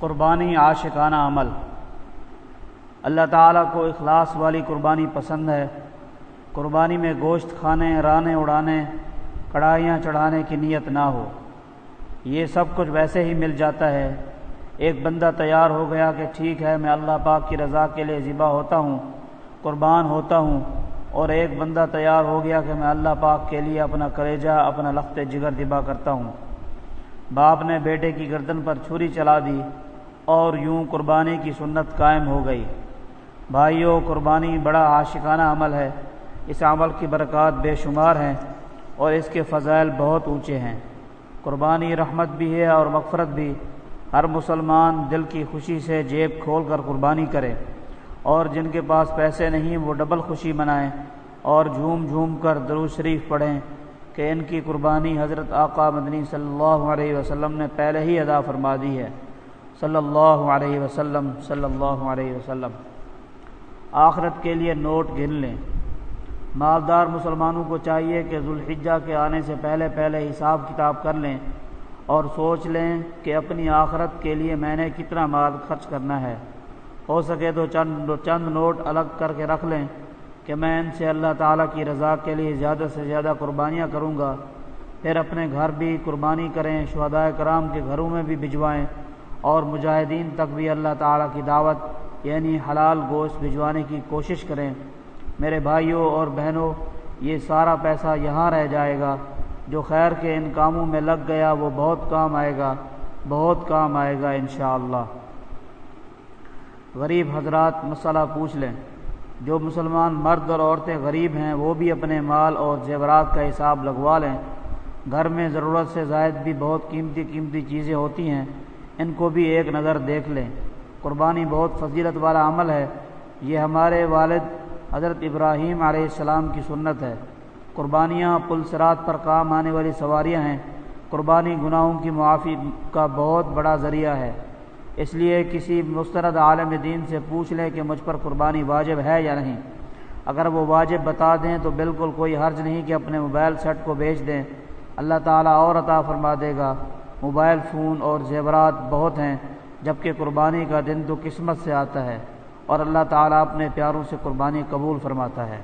قربانی عاشقانہ عمل۔ اللہ تعالیٰ کو اخلاص والی قربانی پسند ہے۔ قربانی میں گوشت کھانے، رانے اڑانے، کڑھائیاں چڑھانے کی نیت نہ ہو۔ یہ سب کچھ ویسے ہی مل جاتا ہے۔ ایک بندہ تیار ہو گیا کہ ٹھیک ہے، میں اللہ پاک کی رضا کے لیے ذبح ہوتا ہوں، قربان ہوتا ہوں، اور ایک بندہ تیار ہو گیا کہ میں اللہ پاک کے لیے اپنا کلیجہ، اپنا لخت جگر ذبح کرتا ہوں۔ باپ نے بیٹے کی گردن پر چھری چلا دی۔ اور یوں قربانی کی سنت قائم ہو گئی۔ بھائیوں قربانی بڑا عاشقانہ عمل ہے۔ اس عمل کی برکات بے شمار ہیں اور اس کے فضائل بہت اونچے ہیں۔ قربانی رحمت بھی ہے اور مغفرت بھی۔ ہر مسلمان دل کی خوشی سے جیب کھول کر قربانی کرے۔ اور جن کے پاس پیسے نہیں، وہ ڈبل خوشی منائیں۔ اور جھوم جھوم کر درود شریف پڑھیں کہ ان کی قربانی حضرت آقا مدنی صلی اللہ علیہ وسلم نے پہلے ہی ادا فرما دی ہے۔ صلی اللہ علیہ وسلم صلی اللہ علیہ وسلم۔ آخرت کے لیے نوٹ گن لیں۔ مالدار مسلمانوں کو چاہیے کہ ذوالحجہ کے آنے سے پہلے پہلے حساب کتاب کر لیں اور سوچ لیں کہ اپنی آخرت کے لیے میں نے کتنا مال خرچ کرنا ہے۔ ہو سکے تو چند چند نوٹ الگ کر کے رکھ لیں کہ میں ان سے اللہ تعالیٰ کی رضا کے لیے زیادہ سے زیادہ قربانیاں کروں گا۔ پھر اپنے گھر بھی قربانی کریں شہدائے کرام کے گھروں میں بھی بھجوائیں۔ اور مجاہدین تک بھی اللہ تعالیٰ کی دعوت یعنی حلال گوشت بھجوانے کی کوشش کریں۔ میرے بھائیوں اور بہنوں، یہ سارا پیسہ یہاں رہ جائے گا۔ جو خیر کے ان کاموں میں لگ گیا، وہ بہت کام آئے گا۔ بہت کام آئے گا انشاءاللہ۔ غریب حضرات، مسئلہ پوچھ لیں۔ جو مسلمان مرد اور عورتیں غریب ہیں، وہ بھی اپنے مال اور زیورات کا حساب لگوا لیں۔ گھر میں ضرورت سے زائد بھی بہت قیمتی قیمتی چیزیں ہوتی ہیں۔ ان کو بھی ایک نظر دیکھ لیں۔ قربانی بہت فضیلت والا عمل ہے۔ یہ ہمارے والد حضرت ابراہیم علیہ السلام کی سنت ہے۔ قربانیاں پلسرات پر کام آنے والی سواریاں ہیں۔ قربانی گناہوں کی معافی کا بہت بڑا ذریعہ ہے۔ اس لیے کسی مسترد عالم دین سے پوچھ لیں کہ مجھ پر قربانی واجب ہے یا نہیں۔ اگر وہ واجب بتا دیں تو بالکل کوئی حرج نہیں کہ اپنے موبائل سیٹ کو بیچ دیں۔ اللہ تعالیٰ اور عطا فرما دے گا۔ موبائل فون اور زیورات بہت ہیں، جبکہ قربانی کا دن تو قسمت سے آتا ہے اور اللہ تعالیٰ اپنے پیاروں سے قربانی قبول فرماتا ہے۔